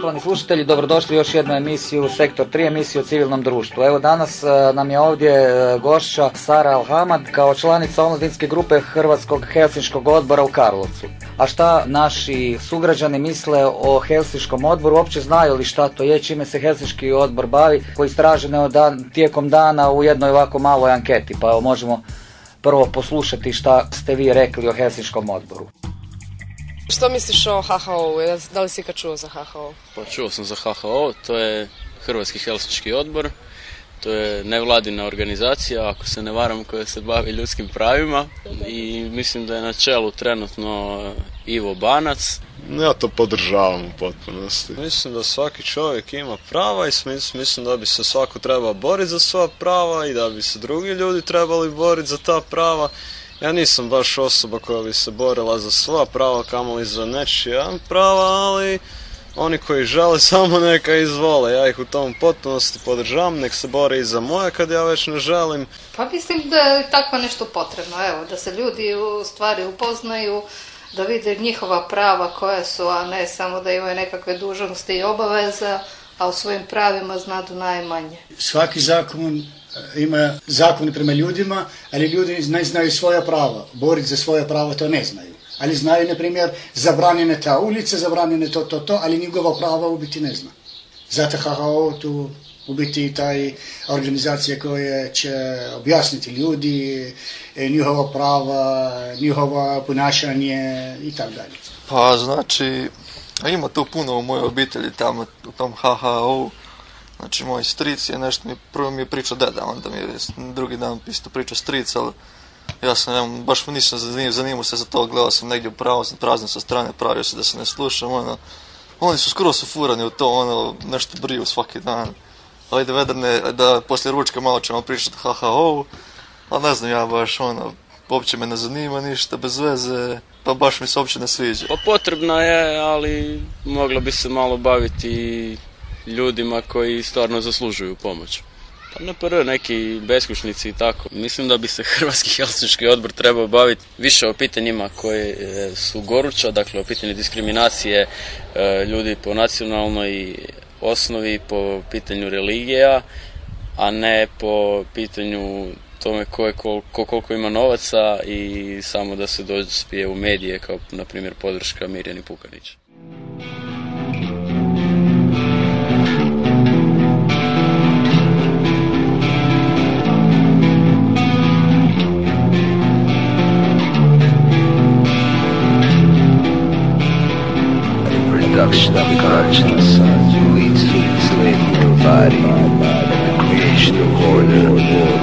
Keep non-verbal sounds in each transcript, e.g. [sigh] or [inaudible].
Poštovani slušatelji, dobrodošli u još jednu emisiju Sektor 3, emisiju o civilnom društvu. Evo danas e, nam je ovdje e, gošća Sara Alhamad kao članica omladinske grupe Hrvatskog Helsinškog odbora u Karlovcu. A šta naši sugrađani misle o Helsinškom odboru, uopće znaju li šta to je, čime se Helsinški odbor bavi, koji istražene dan, tijekom dana u jednoj ovako maloj anketi, pa evo možemo prvo poslušati šta ste vi rekli o Helsinškom odboru. Što misliš o HHO? Da li si ikad čuo za HHO? Pa čuo sam za HHO, to je Hrvatski helsinški odbor. To je nevladina organizacija, ako se ne varam, koja se bavi ljudskim pravima i mislim da je na čelu trenutno Ivo Banac. Ja to podržavam u potpunosti. Mislim da svaki čovjek ima prava i mislim da bi se svako trebao boriti za sva prava i da bi se drugi ljudi trebali boriti za ta prava ja nisam baš osoba koja bi se borila za sva prava, kamoli za nečija prava, ali oni koji žele [laughs] samo neka izvole. Ja ih u tom potpunosti podržavam, nek se bore i za moje kad ja već ne želim. Pa mislim da je takvo nešto potrebno, evo, da se ljudi u stvari upoznaju, da vide njihova prava koja su, a ne samo da imaju nekakve dužnosti i obaveza, a u svojim pravima znadu najmanje. Svaki zakon ima zakon prema ljudima, ali ljudi ne znaju svoja prava. Boriti za svoja prava to ne znaju. Ali znaju, na primjer, zabranjene ta ulica, zabranjene to, to, to, ali njegova prava u biti ne zna. Zato HHO tu u biti taj organizacija koja će objasniti ljudi, e, njihova prava, njihova ponašanje i tako dalje. Pa znači, ima tu puno u mojoj obitelji tamo u tom HHO Znači, moj stric je nešto, mi, prvo mi je pričao deda, onda mi je drugi dan isto pričao stric, ali ja sam, ja, baš nisam zanimljiv, zanimao se za to, gledao sam negdje u pravu, sam prazno sa strane, pravio se da se ne slušam, ono, oni su skoro su furani u to, ono, nešto briju svaki dan. Ajde, vedrne, da poslije ručka malo ćemo pričati HHO, ali ne znam ja baš, ono, uopće me ne zanima ništa, bez veze, pa baš mi se uopće ne sviđa. Pa potrebna je, ali mogla bi se malo baviti ljudima koji stvarno zaslužuju pomoć. Pa ne prvo neki beskušnici i tako. Mislim da bi se [laughs] Hrvatski helsinški odbor trebao baviti više o pitanjima koje e, su goruća, dakle o pitanju diskriminacije e, ljudi po nacionalnoj osnovi, po pitanju religija, a ne po pitanju tome ko, je, ko, koliko ima novaca i samo da se dođe u medije kao na primjer podrška Mirjani Pukanić. reduction of conscience leads to enslavement of body, creation of order to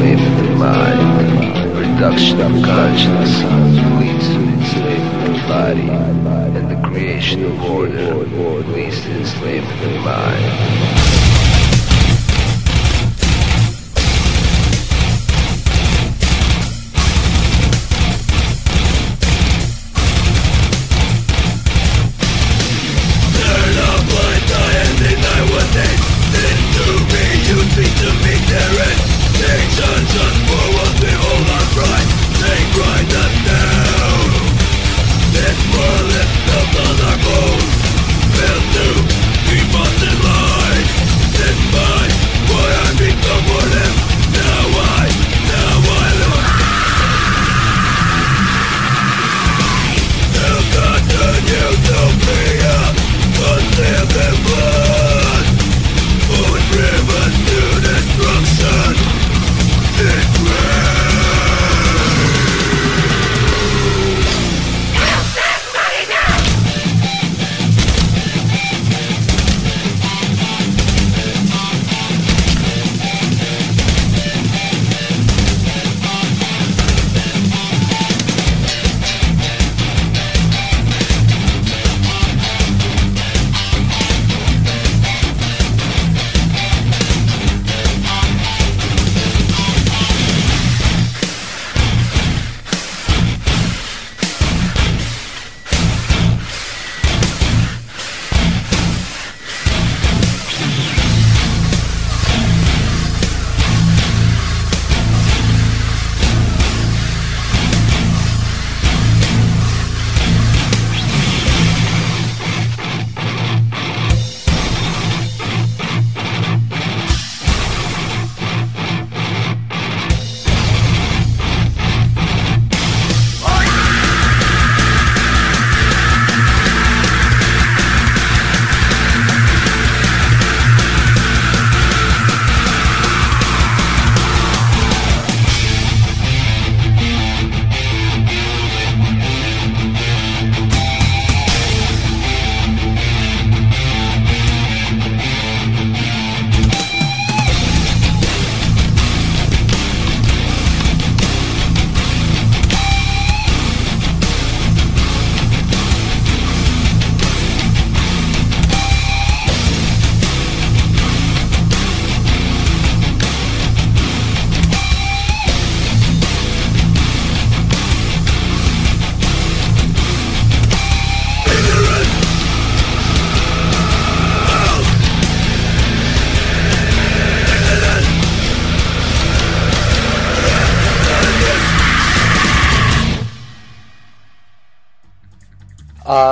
enslavement of mind. Reduction of conscience leads to enslavement of body, and the creation of order leads to enslavement of mind.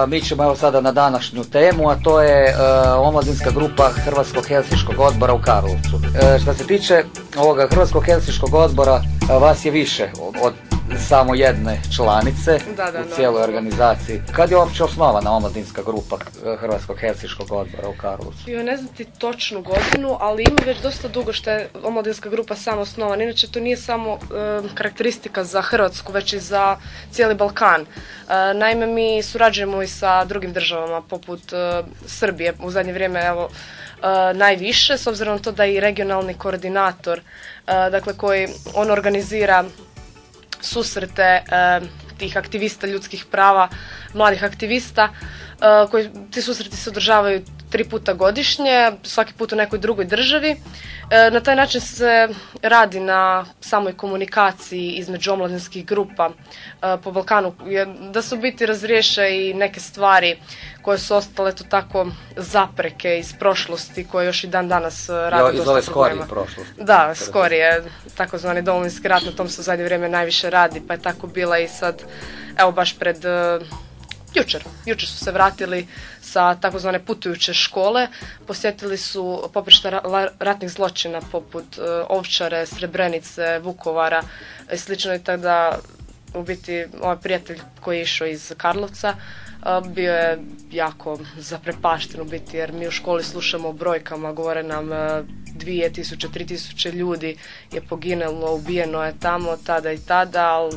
Mi ćemo evo sada na današnju temu, a to je omladinska grupa Hrvatskog helsinškog odbora u Karlovcu. što se tiče ovoga Hrvatskog helsinškog odbora, vas je više od samo jedne članice da, da, u cijeloj organizaciji. Kad je uopće osnovana omladinska grupa Hrvatskog helsinškog odbora u Karlovcu? Jo, ne znam ti točnu godinu, ali ima već dosta dugo što je omladinska grupa samo osnovana. Inače, to nije samo karakteristika za Hrvatsku, već i za cijeli Balkan. E, naime, mi surađujemo i sa drugim državama, poput e, Srbije. U zadnje vrijeme, evo, e, najviše, s obzirom na to da je i regionalni koordinator, dakle, koji on organizira susrete tih aktivista ljudskih prava, mladih aktivista, koji ti susreti se održavaju tri puta godišnje, svaki put u nekoj drugoj državi. E, na taj način se radi na samoj komunikaciji između omladinskih grupa e, po Balkanu, da se u biti razriješe i neke stvari koje su ostale to tako zapreke iz prošlosti koje još i dan danas e, rade iz ove skorije prošlosti. Da, skorije, takozvani domovinski rat, na tom se u zadnje vrijeme najviše radi, pa je tako bila i sad, evo baš pred jučer. Jučer su se vratili sa takozvane putujuće škole, posjetili su poprišta ratnih zločina poput e, Ovčare, Srebrenice, Vukovara i slično i tako da u biti ovaj prijatelj koji je išao iz Karlovca e, bio je jako zaprepašten u biti jer mi u školi slušamo o brojkama, govore nam e, dvije tisuće, tri tisuće ljudi je poginulo, ubijeno je tamo tada i tada, ali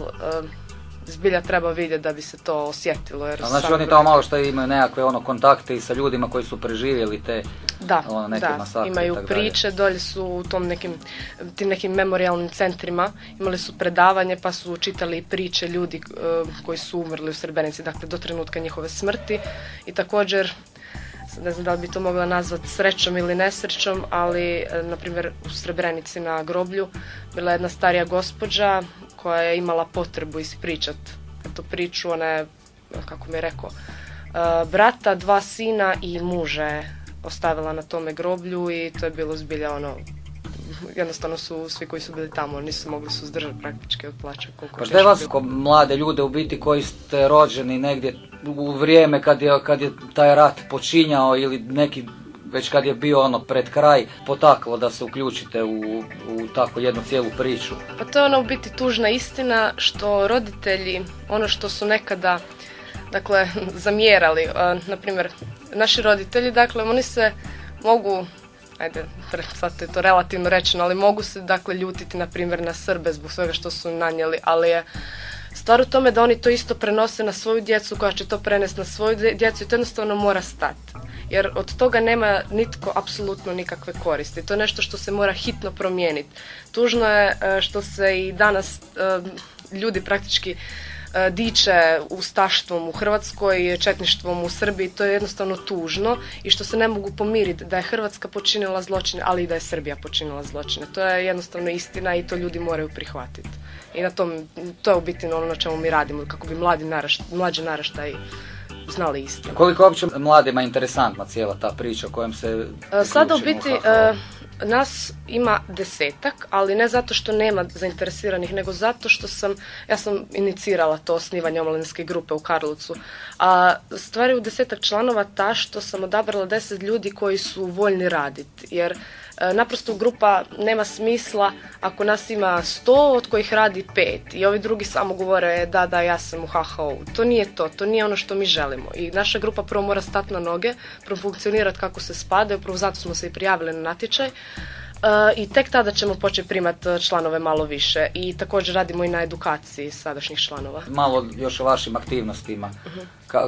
zbilja treba vidjeti da bi se to osjetilo. Jer znači oni tamo malo što imaju nekakve ono kontakte i sa ljudima koji su preživjeli te da, ono, neke da, imaju priče, dolje su u tom nekim, tim nekim memorialnim centrima, imali su predavanje pa su čitali priče ljudi uh, koji su umrli u Srebrenici, dakle do trenutka njihove smrti i također ne znam da li bi to mogla nazvati srećom ili nesrećom, ali e, na primjer u Srebrenici na groblju bila jedna starija gospođa koja je imala potrebu ispričat tu priču, ona je, kako mi je rekao, e, brata, dva sina i muže ostavila na tome groblju i to je bilo zbilja ono jednostavno su svi koji su bili tamo nisu mogli suzdržati praktički od plaća. Pa što je vas mlade ljude u biti koji ste rođeni negdje u vrijeme kad je, kad je taj rat počinjao ili neki već kad je bio ono pred kraj potaklo da se uključite u, u tako jednu cijelu priču? Pa to je ono u biti tužna istina što roditelji, ono što su nekada dakle [laughs] zamjerali, na primjer naši roditelji, dakle oni se mogu ajde, sad je to relativno rečeno, ali mogu se dakle ljutiti na primjer na Srbe zbog svega što su nanijeli, ali je stvar u tome da oni to isto prenose na svoju djecu koja će to prenesti na svoju djecu i to jednostavno mora stati. Jer od toga nema nitko apsolutno nikakve koristi. To je nešto što se mora hitno promijeniti. Tužno je e, što se i danas e, ljudi praktički diče ustaštvom u Hrvatskoj, četništvom u Srbiji, to je jednostavno tužno i što se ne mogu pomiriti da je Hrvatska počinila zločine, ali i da je Srbija počinila zločine. To je jednostavno istina i to ljudi moraju prihvatiti. I na tom, to je u biti ono na čemu mi radimo, kako bi mladi narašt, mlađi naraštaj znali istinu. Koliko uopće mladima interesantna cijela ta priča kojom se... E, sada u biti... E, nas ima desetak, ali ne zato što nema zainteresiranih, nego zato što sam, ja sam inicirala to osnivanje omladinske grupe u Karlovcu. A stvar je u desetak članova ta što sam odabrala deset ljudi koji su voljni raditi, jer naprosto grupa nema smisla ako nas ima sto od kojih radi pet i ovi drugi samo govore da, da, ja sam u HHO. To nije to, to nije ono što mi želimo i naša grupa prvo mora stati na noge, profunkcionirati kako se spada, upravo zato smo se i prijavili na natječaj. E, I tek tada ćemo početi primati članove malo više i također radimo i na edukaciji sadašnjih članova. Malo još o vašim aktivnostima, uh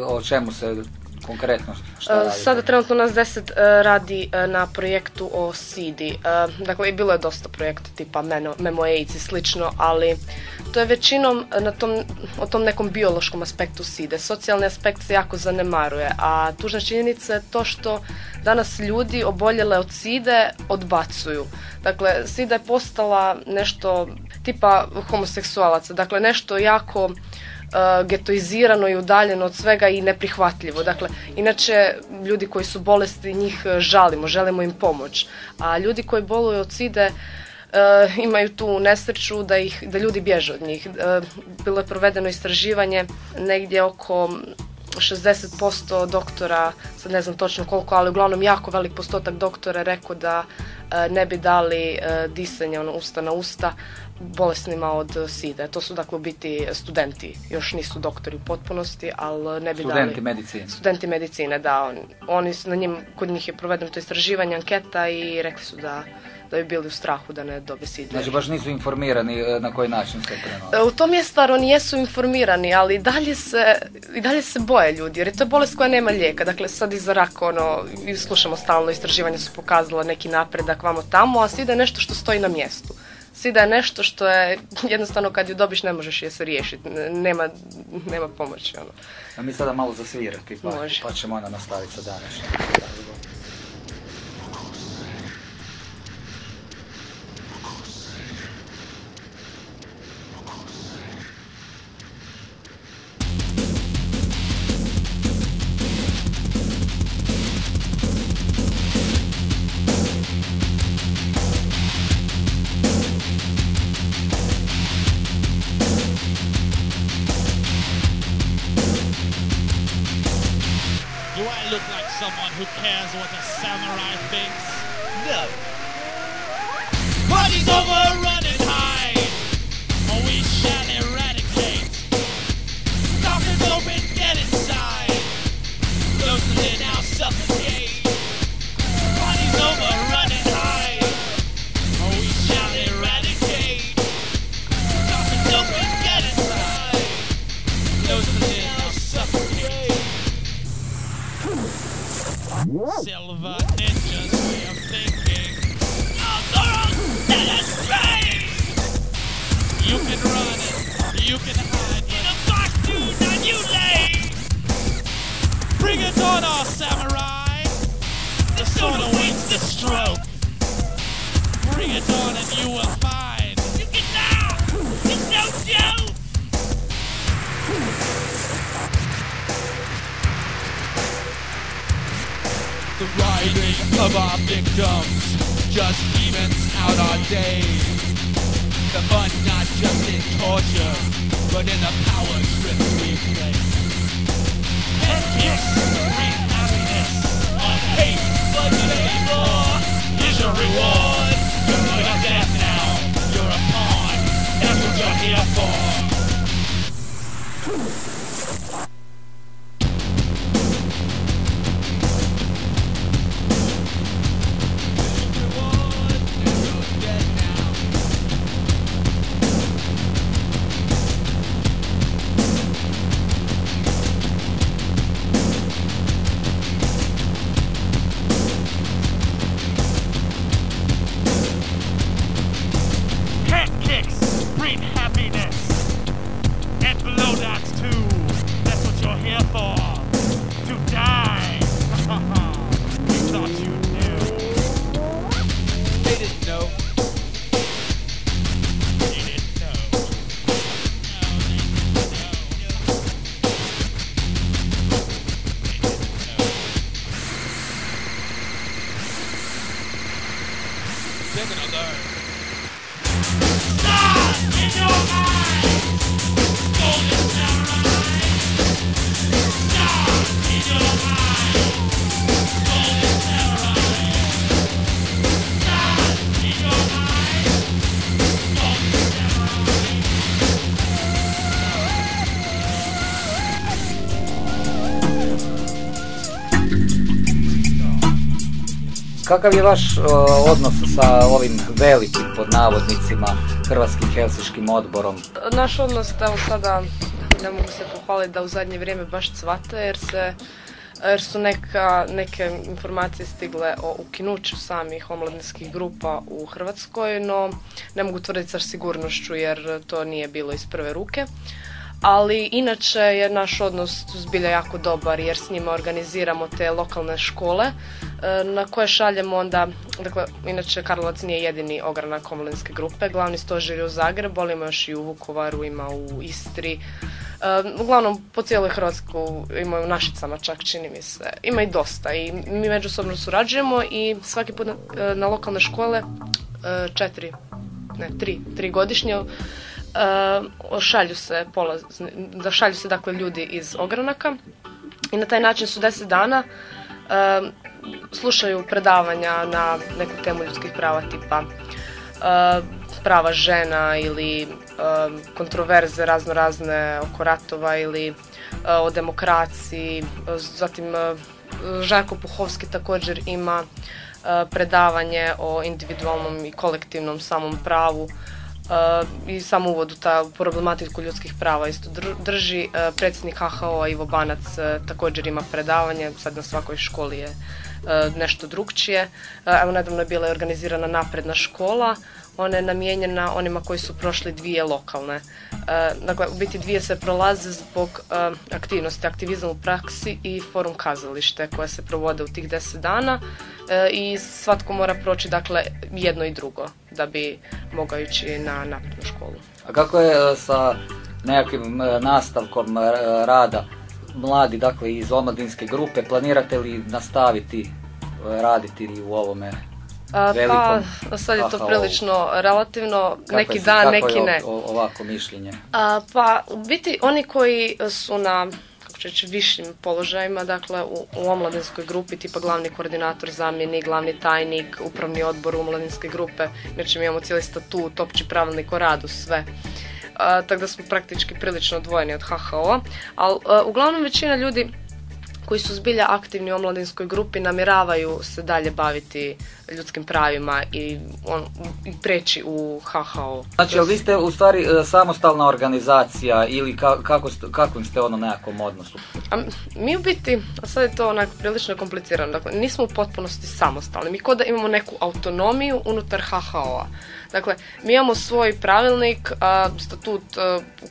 o čemu se konkretno šta e, Sada trenutno nas deset e, radi e, na projektu o Sidi. Dakle, i bilo je dosta projekta tipa Memo i slično, ali to je većinom na tom, o tom nekom biološkom aspektu SIDE. Socijalni aspekt se jako zanemaruje, a tužna činjenica je to što danas ljudi oboljele od SIDE odbacuju. Dakle, SIDA je postala nešto tipa homoseksualaca, dakle nešto jako uh, getoizirano i udaljeno od svega i neprihvatljivo. Dakle, inače ljudi koji su bolesti njih uh, žalimo, želimo im pomoć. A ljudi koji boluju od side uh, imaju tu nesreću da, ih, da ljudi bježe od njih. Bilo je provedeno istraživanje negdje oko 60% doktora, sad ne znam točno koliko, ali uglavnom jako velik postotak doktora rekao da e, ne bi dali e, disanje ono, usta na usta bolesnima od side. To su dakle u biti studenti, još nisu doktori u potpunosti, ali ne bi Studenti dali... medicine. Studenti medicine, da. On, oni su na njim, kod njih je provedeno to istraživanje, anketa i rekli su da, da bi bili u strahu da ne dobe sidlje. Znači baš nisu informirani e, na koji način se prenosi. E, U tom je stvar, oni jesu informirani, ali i dalje se, i dalje se boje ljudi, jer je to bolest koja nema lijeka. Dakle, sad i za rak, ono, slušamo stalno, istraživanja su pokazala neki napredak vamo tamo, a sida je nešto što stoji na mjestu. Sida je nešto što je, jednostavno kad ju dobiš ne možeš je se riješiti, nema, nema pomoći, ono. A mi sada malo zasvirati pa, Može. pa ćemo onda nastaviti sa današnjim. Kakav je vaš odnos sa ovim velikim, pod navodnicima, Hrvatskim helsiškim odborom? Naš odnos, evo sada, ne mogu se pohvaliti da u zadnje vrijeme baš cvate, jer se jer su neka, neke informacije stigle o ukinuću samih omladinskih grupa u Hrvatskoj, no ne mogu tvrditi sa sigurnošću jer to nije bilo iz prve ruke. Ali inače je naš odnos zbilja jako dobar jer s njima organiziramo te lokalne škole na koje šaljemo onda, dakle, inače Karlovac nije jedini ogranak omladinske grupe, glavni stožer je u Zagrebu, ali ima još i u Vukovaru, ima u Istri, E, uglavnom po cijeloj Hrvatsku ima i u Našicama čak čini mi se, ima i dosta i mi međusobno surađujemo i svaki put na, e, lokalne škole e, četiri, ne tri, tri godišnje e, šalju se polazni, da šalju se dakle ljudi iz ogranaka I na taj način su 10 dana e, slušaju predavanja na neku temu ljudskih prava tipa e, prava žena ili e, kontroverze razno razne oko ratova ili e, o demokraciji. Zatim Žarko Puhovski također ima predavanje o individualnom i kolektivnom samom pravu i sam uvod ta problematiku ljudskih prava isto dr- drži. Predsjednik HHO Ivo Banac također ima predavanje, sad na svakoj školi je nešto drugčije. E, Evo nedavno je bila organizirana napredna škola, ona je namijenjena onima koji su prošli dvije lokalne. E, Dakle, u biti dvije se prolaze zbog e, aktivnosti, aktivizam u praksi i forum kazalište koje se provode u tih deset dana e, i svatko mora proći dakle jedno i drugo da bi mogao ići na naprednu školu. A kako je e, sa nekakvim e, nastavkom e, rada mladi, dakle iz omladinske grupe, planirate li nastaviti e, raditi u ovome velikom pa sad je to prilično relativno, Kako neki je- kako neki je ne. o- o- ovako mišljenje? A, pa u biti oni koji su na reći, višim položajima, dakle u, u omladinskoj grupi, tipa glavni koordinator, zamjenik, glavni tajnik, upravni odbor omladinske grupe, inače mi imamo cijeli statut, opći pravilnik o radu, sve. Tako da smo praktički prilično odvojeni od HHO-a, ali uglavnom većina ljudi koji su zbilja aktivni u omladinskoj grupi namjeravaju se dalje baviti ljudskim pravima i, on, i preći u HHO. Znači, jel vi ste u stvari e, samostalna organizacija ili ka, kako ste, kakvim ste ono nekakvom odnosu? A mi u biti, a sad je to onako prilično komplicirano, dakle nismo u potpunosti samostalni. Mi kod da imamo neku autonomiju unutar HHO-a. Dakle, mi imamo svoj pravilnik, statut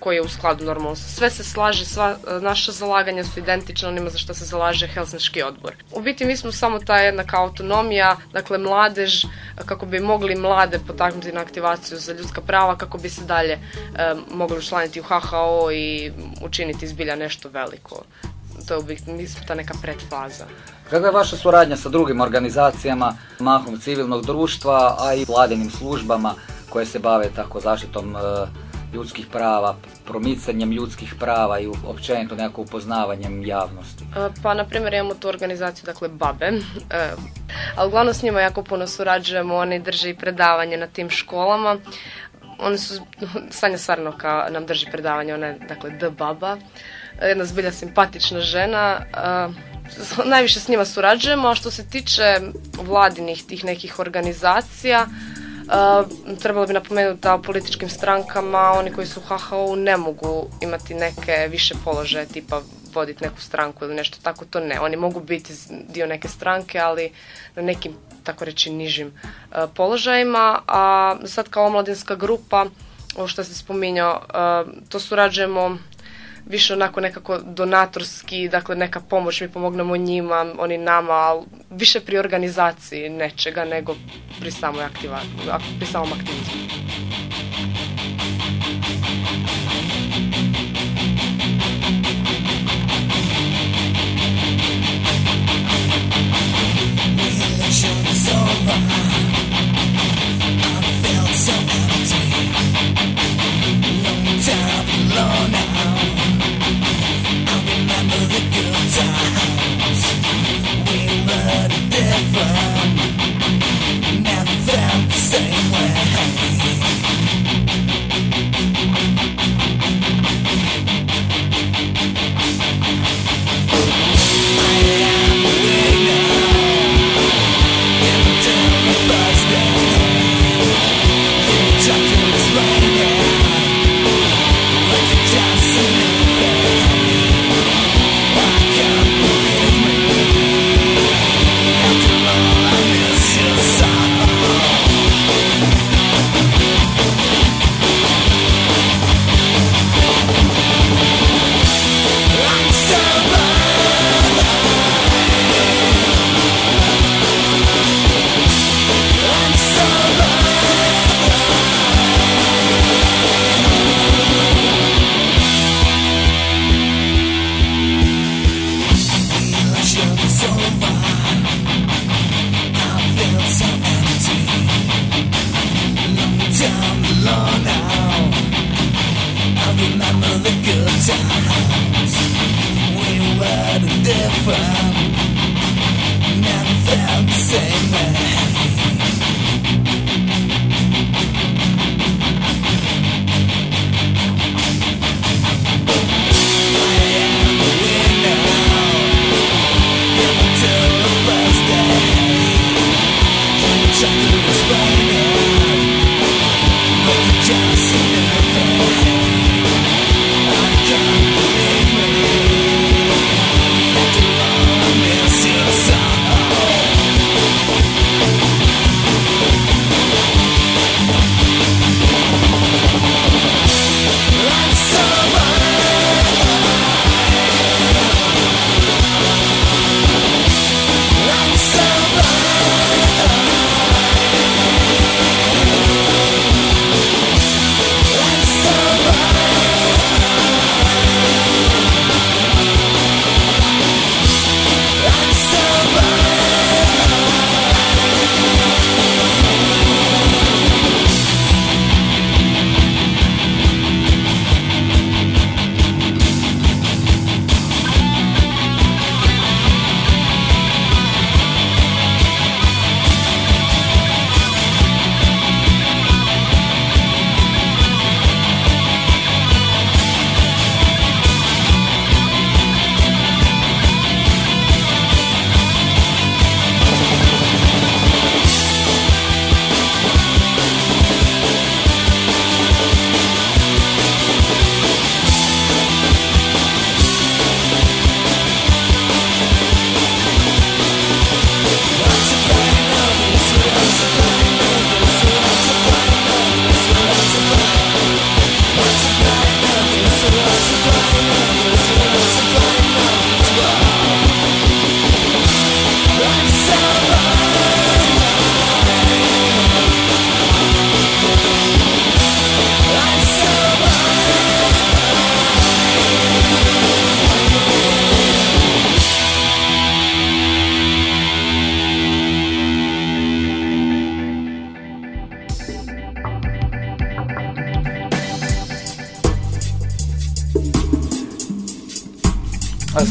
koji je u skladu normalno. Sve se slaže, sva naša zalaganja su identična onima za što se zalaže Helsinški odbor. U biti mi smo samo ta jedna kao autonomija, dakle mladež, kako bi mogli mlade potaknuti na aktivaciju za ljudska prava, kako bi se dalje mogli učlaniti u HHO i učiniti zbilja nešto veliko to je ta neka predfaza. Kakva je vaša suradnja sa drugim organizacijama, mahom civilnog društva, a i vladinim službama koje se bave tako zaštitom e, ljudskih prava, promicanjem ljudskih prava i općenito nekako upoznavanjem javnosti? E, Pa, na primjer, imamo tu organizaciju, dakle, BABE, e, ali uglavnom s njima jako puno surađujemo, oni drže i predavanje na tim školama. Oni su, Sanja Sarnoka nam drži predavanje, ona je, dakle, D Baba, jedna zbilja simpatična žena, najviše s njima surađujemo, a što se tiče vladinih tih nekih organizacija, trebalo bi napomenuti da u političkim strankama oni koji su u HHO ne mogu imati neke više položaje tipa voditi neku stranku ili nešto tako, to ne. Oni mogu biti dio neke stranke, ali na nekim, tako reći, nižim položajima. A sad kao omladinska grupa, ovo što se spominjao, to surađujemo više onako nekako donatorski, dakle neka pomoć, mi pomognemo njima, oni nama, ali više pri organizaciji nečega nego pri samoj aktiva, ak- pri samom aktivizmu.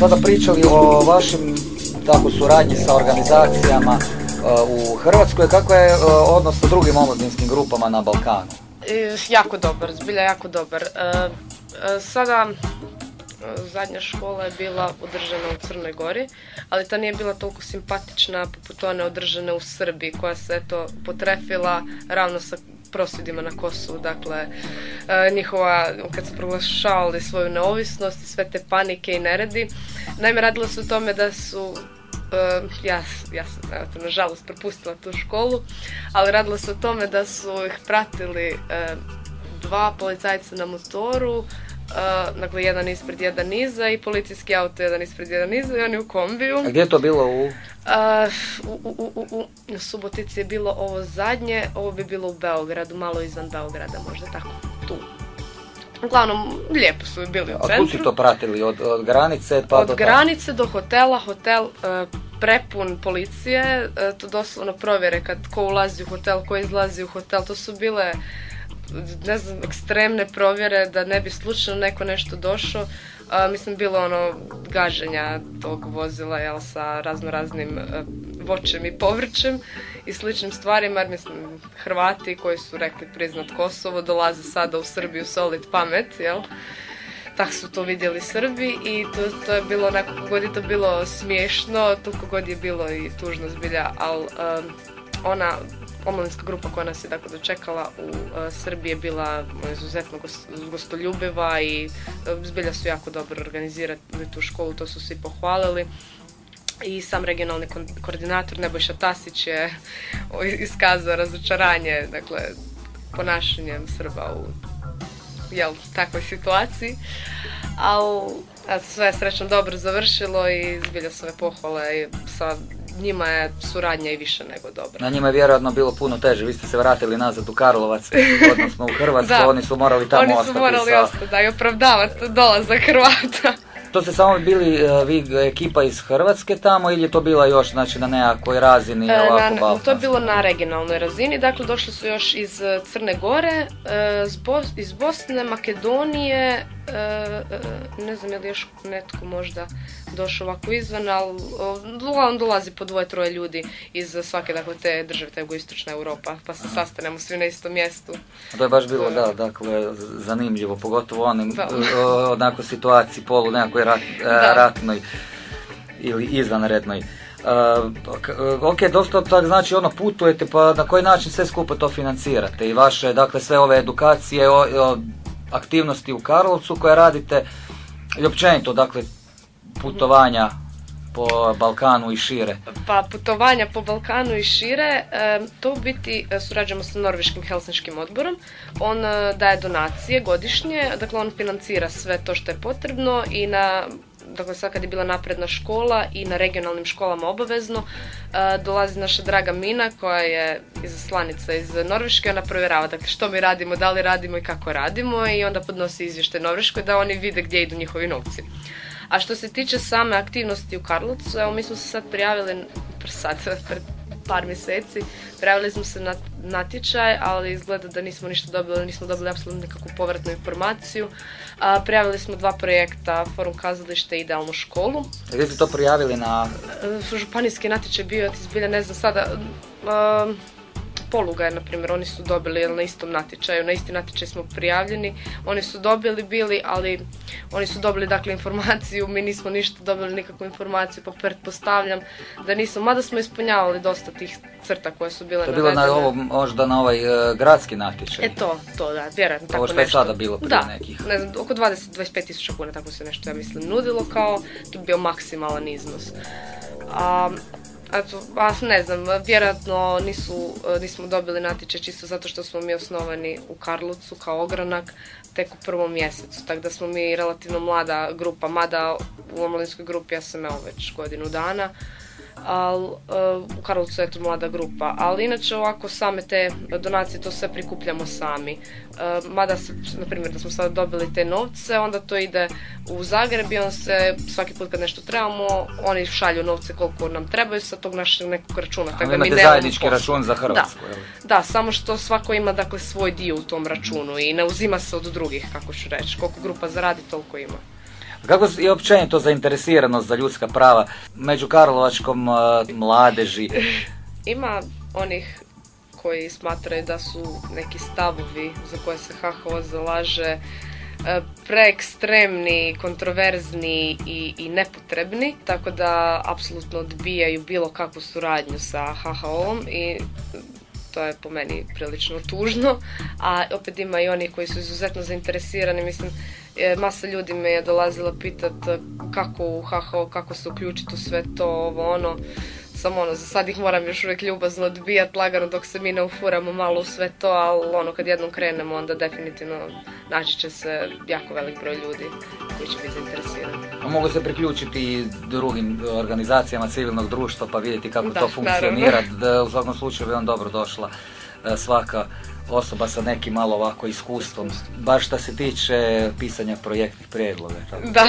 Sada pričali o vašim tako suradnji sa organizacijama uh, u Hrvatskoj, kako je uh, odnos sa drugim omladinskim grupama na Balkanu? Jako dobar, zbilja jako dobar. E, sada zadnja škola je bila održana u Crnoj Gori, ali ta nije bila toliko simpatična poput one održane u Srbiji koja se eto potrefila ravno sa prosvjedima na Kosovu, dakle e, njihova, kad su proglašavali svoju neovisnost sve te panike i neredi. Naime, radilo se o tome da su e, ja, ja sam evo, to, nažalost propustila tu školu, ali radilo se o tome da su ih pratili e, dva policajca na motoru, uh, dakle jedan ispred jedan iza i policijski auto jedan ispred jedan iza i oni u kombiju. A gdje je to bilo u... Uh, u, u, u, u, u Subotici je bilo ovo zadnje, ovo bi bilo u Beogradu, malo izvan Beograda, možda tako, tu. Uglavnom, lijepo su bili u A centru. kud si to pratili? Od, od granice pa Od do... granice do hotela, hotel e, prepun policije, e, to doslovno provjere kad ko ulazi u hotel, ko izlazi u hotel, to su bile ne znam, ekstremne provjere da ne bi slučajno neko nešto došao. A, mislim, bilo ono gaženja tog vozila jel, sa razno raznim e, voćem i povrćem i sličnim stvarima, jer mislim, Hrvati koji su rekli priznat Kosovo dolaze sada u Srbiju solid pamet, jel? tak su to vidjeli Srbi i to, to je bilo onako god je to bilo smiješno, toliko god je bilo i tužno zbilja, ali um, ona omladinska grupa koja nas je dakle dočekala u uh, Srbiji je bila izuzetno gos- gostoljubiva i uh, zbilja su jako dobro organizirali tu školu, to su svi pohvalili i sam regionalni koordinator Nebojša Tasić je iskazao razočaranje dakle ponašanjem Srba u jel, takvoj situaciji. Ali sve je srećno dobro završilo i zbilja sve pohvale i sa njima je suradnja i više nego dobra. Na njima je vjerojatno bilo puno teže. Vi ste se vratili nazad u Karlovac, [laughs] odnosno u Hrvatsku, oni su morali tamo Oni su ostati morali sa... ostati, da, i opravdavati dolazak Hrvata. To ste samo bili e, vi ekipa iz Hrvatske tamo ili je to bila još znači, na nekakvoj razini E, ovako na- to je bilo na regionalnoj razini, dakle došli su još iz e, Crne Gore, e, iz Bosne, Makedonije, ne znam je li još netko možda došao ovako izvan, ali on dolazi po dvoje, troje ljudi iz svake dakle, te države, te jugoistočna Europa, pa se sastanemo svi na istom mjestu. To je baš bilo, da, dakle, zanimljivo, pogotovo onim, onako situaciji, polu nekakvoj rat, ratnoj ili izvanrednoj. Uh, ok, dosta tak znači ono putujete pa na koji način sve skupo to financirate i vaše dakle sve ove edukacije o, aktivnosti u Karlovcu koje radite i općenito dakle putovanja po Balkanu i šire? Pa putovanja po Balkanu i šire, to u biti e, surađujemo sa Norveškim Helsinškim odborom. On e, daje donacije godišnje, dakle on financira sve to što je potrebno i na dakle sad kad je bila napredna škola i na regionalnim školama obavezno, e, dolazi naša draga Mina koja je izaslanica iz Norveške, ona provjerava dakle što mi radimo, da li radimo i kako radimo i onda podnosi izvještaj Norveškoj da oni vide gdje idu njihovi novci. A što se tiče same aktivnosti u Karlovcu, evo mi smo se sad prijavili, sad, [laughs] pred par mjeseci, prijavili smo se na natječaj, ali izgleda da nismo ništa dobili, nismo dobili apsolutno nikakvu povratnu informaciju. A, prijavili smo dva projekta, Forum kazalište i Idealnu školu. Gdje ste to prijavili na... E, županijski natječaj bio, zbilja ne znam sada, poluga je, na primjer, oni su dobili na istom natječaju, na isti natječaj smo prijavljeni, oni su dobili bili, ali oni su dobili dakle informaciju, mi nismo ništa dobili nikakvu informaciju, pa pretpostavljam da nismo, mada smo ispunjavali dosta tih crta koje su bile To je bilo na ovo, možda na ovaj uh, gradski natječaj. E to, to da, vjerojatno tako što je sada bilo prije da, nekih. ne znam, oko 20-25 tisuća kuna, tako se nešto, ja mislim, nudilo kao, to bi bio maksimalan iznos. A, Eto, ne znam, vjerojatno nisu, e, nismo dobili natječaj čisto zato što smo mi osnovani u Karlovcu kao ogranak tek u prvom mjesecu, tako da smo mi relativno mlada grupa, mada u omladinskoj grupi ja sam već godinu dana, ali e, u Karlovcu je to mlada grupa, ali inače ovako same te donacije to sve prikupljamo sami. E, mada se, na primjer da smo sada dobili te novce, onda to ide u Zagreb i on se svaki put kad nešto trebamo, oni šalju novce koliko nam trebaju sa tog našeg nekog računa. Tako imate zajednički račun za Hrvatsku, da. da, samo što svako ima dakle svoj dio u tom računu i ne uzima se od drugih, kako ću reći. Koliko grupa zaradi, toliko ima. Kako je općenito zainteresiranost za ljudska prava među karlovačkom uh, mladeži? Ima onih koji smatraju da su neki stavovi za koje se HHO zalaže uh, preekstremni, kontroverzni i, i nepotrebni, tako da apsolutno odbijaju bilo kakvu suradnju sa HHO-om i to je po meni prilično tužno, a opet ima i oni koji su izuzetno zainteresirani, mislim, masa ljudi me je dolazila pitat kako u HHO, kako se uključiti u sve to, ovo ono, samo ono, za sad ih moram još uvijek ljubazno odbijat lagano dok se mi ne ufuramo malo u sve to, ali ono, kad jednom krenemo, onda definitivno naći će se jako velik broj ljudi koji će biti zainteresirani. A mogu se priključiti drugim organizacijama civilnog društva pa vidjeti kako to funkcionira. Da, u svakom slučaju bi on dobro došla e, svaka osoba sa nekim malo ovako iskustvom, baš što se tiče pisanja projektnih prijedloga. Da,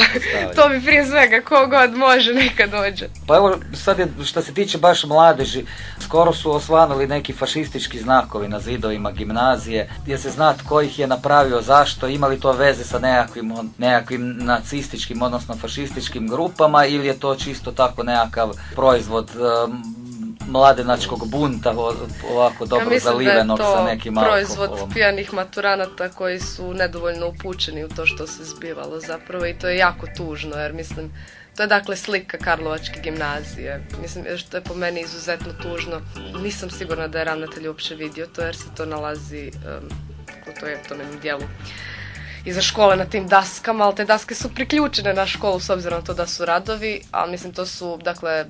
to bi prije svega kogod može neka dođe. Pa evo sad je, što se tiče baš mladeži, skoro su osvanuli neki fašistički znakovi na zidovima gimnazije, gdje se zna tko ih je napravio, zašto, imali to veze sa nekakvim, nekakvim nacističkim, odnosno fašističkim grupama ili je to čisto tako nekakav proizvod mladenačkog bunta ovako dobro ja zalivenog sa nekim alkoholom. proizvod pijanih maturanata koji su nedovoljno upućeni u to što se zbivalo zapravo i to je jako tužno jer mislim to je dakle slika Karlovačke gimnazije. Mislim, što je po meni izuzetno tužno. Nisam sigurna da je ravnatelj uopće vidio to jer se to nalazi um, u toj tom dijelu iza škole na tim daskama, ali te daske su priključene na školu s obzirom na to da su radovi, ali mislim to su dakle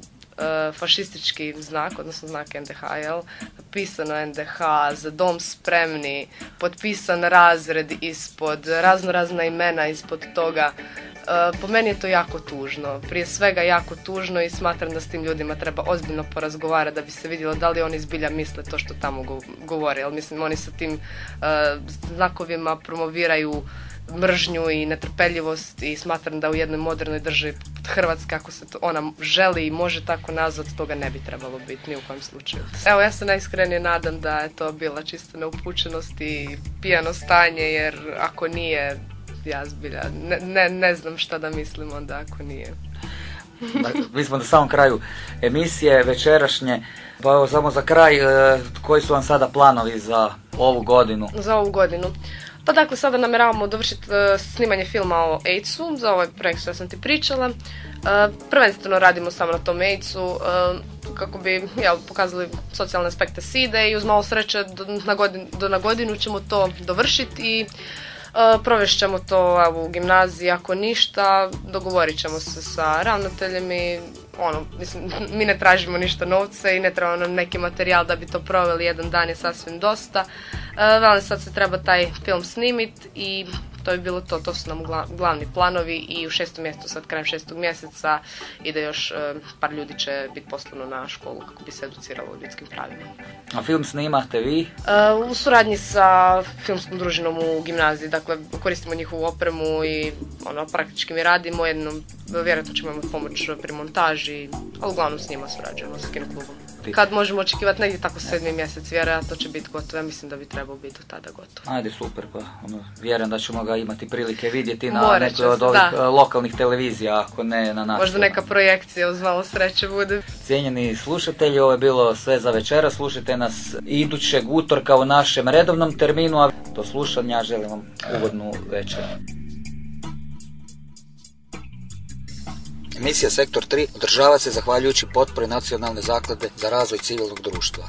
fašistički znak, odnosno znak NDH, jel? Pisano NDH, za dom spremni, potpisan razred ispod, razno razna imena ispod toga. E, po meni je to jako tužno. Prije svega jako tužno i smatram da s tim ljudima treba ozbiljno porazgovarati da bi se vidjelo da li oni zbilja misle to što tamo govore. Jel, mislim, oni sa tim e, znakovima promoviraju mržnju i netrpeljivost i smatram da u jednoj modernoj državi Hrvatske, ako se to ona želi i može tako nazvati, toga ne bi trebalo biti ni u kojem slučaju. Evo, ja se najiskrenije nadam da je to bila čista neupućenost i pijano stanje, jer ako nije, ja zbilja ne, ne, ne znam šta da mislim onda ako nije. Mi smo na samom kraju emisije večerašnje. Pa evo samo za kraj, e, koji su vam sada planovi za ovu godinu? Za ovu godinu. Pa dakle, sada namjeravamo dovršiti e, snimanje filma o AIDS-u, za ovaj projekt što sam ti pričala. E, prvenstveno radimo samo na tom AIDS-u, kako bi jel, pokazali socijalne aspekte SIDE i uz malo sreće do na, godin, do na godinu ćemo to dovršiti i Uh, provest ćemo to evo, u gimnaziji, ako ništa, dogovorit ćemo se sa ravnateljem i ono, mislim, [laughs] mi ne tražimo ništa novce i ne treba nam neki materijal da bi to proveli, jedan dan je sasvim dosta. Uh, sad se treba taj film snimit i to je bilo to, to su nam glavni planovi i u šestom mjesecu, sad krajem šestog mjeseca ide još e, par ljudi će biti poslano na školu kako bi se educiralo o ljudskim pravima. A film snimate vi? E, u suradnji sa filmskom družinom u gimnaziji, dakle koristimo njihovu opremu i ono, praktički mi radimo, jednom, vjerojatno ćemo imati pomoć pri montaži, ali uglavnom s njima surađujemo sa kinoklubom. Kad možemo očekivati negdje tako sedmi mjesec, vjerojatno će biti gotovo, ja mislim da bi trebao biti do tada gotovo. Ajde, super, pa ono, vjerujem da ćemo ga imati prilike vidjeti na nekoj od ovih e, lokalnih televizija, ako ne na našoj. Možda neka projekcija uz malo sreće bude. Cijenjeni slušatelji, ovo je bilo sve za večera. Slušajte nas idućeg utorka u našem redovnom terminu, a do slušanja želim vam ugodnu večer. Emisija Sektor 3 održava se zahvaljujući potpori Nacionalne zaklade za razvoj civilnog društva.